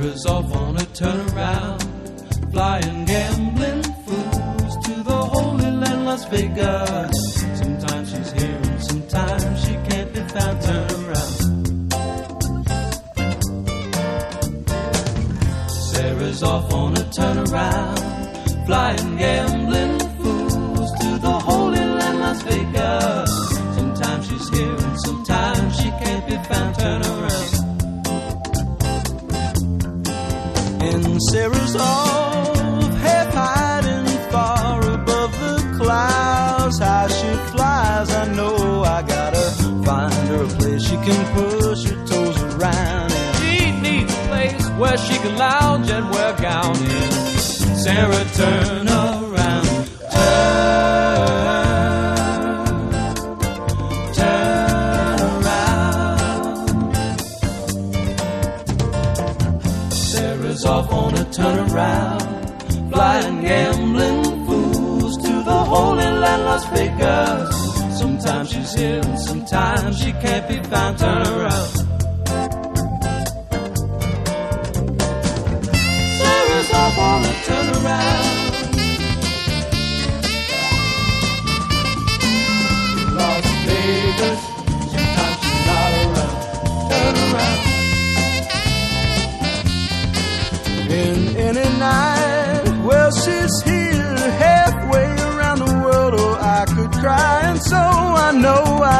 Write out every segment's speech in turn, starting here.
Sarah's off on a turnaround, flying gambling fools to the Holy Land, Las Vegas. Sometimes she's here and sometimes she can't be found. Turn around. Sarah's off on a turnaround, flying gambling Sarah's off, half hiding far above the clouds. How she flies, I know I gotta find her a place she can push her toes around. And she needs a place where she can lounge and wear a gown. And Sarah, turn Off on a turnaround, flying gambling fools to the Holy Land, Las Vegas. Sometimes she's here and sometimes she can't be found. Turn around.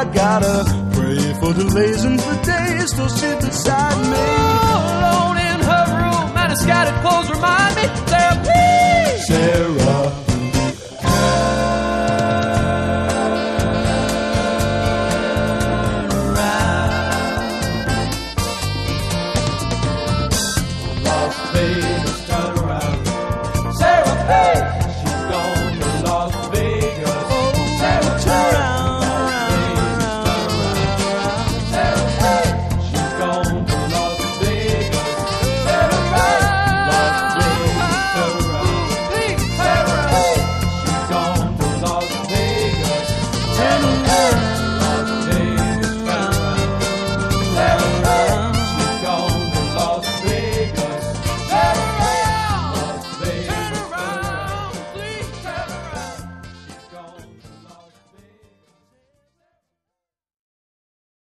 I gotta pray for delays and for days till she's beside me. alone in her room, and a scattered clothes remind